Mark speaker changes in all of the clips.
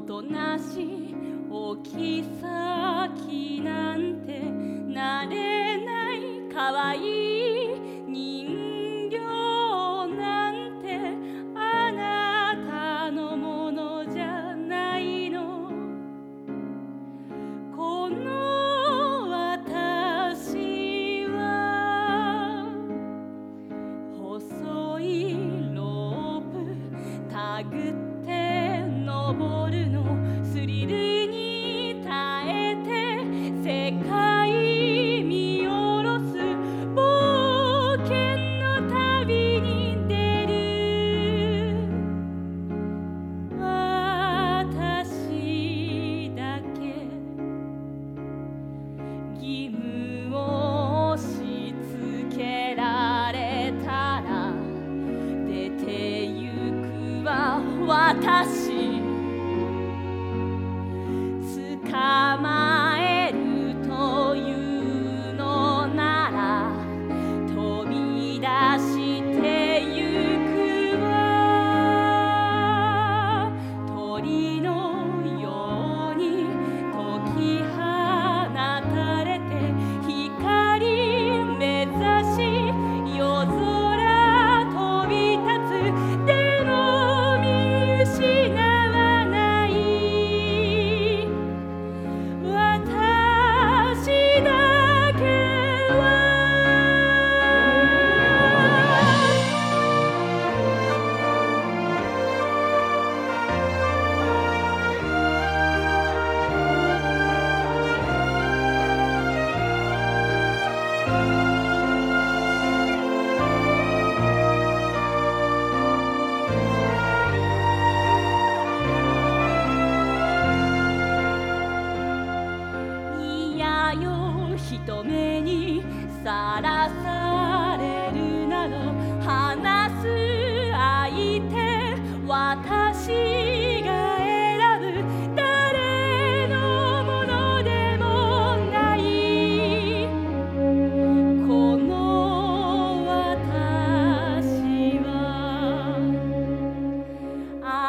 Speaker 1: おとなしいおきさきなんてなれないかわいい人形なんてあなたのものじゃないの。この私は細いロープたぐって登るのスリルに耐えて世界見下ろす冒険の旅に出る。私だけ義務を押し付けられたら出てゆくわ。私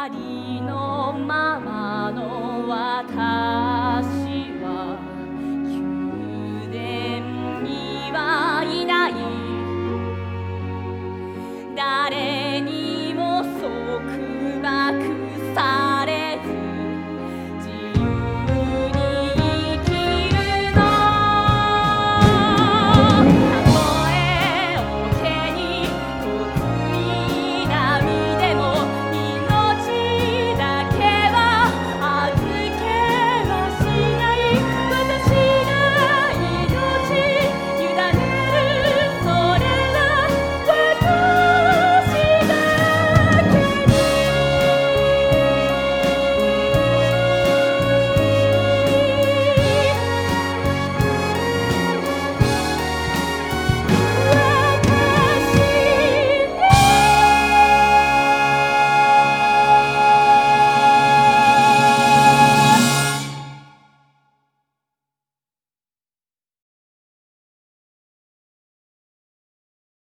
Speaker 1: 말이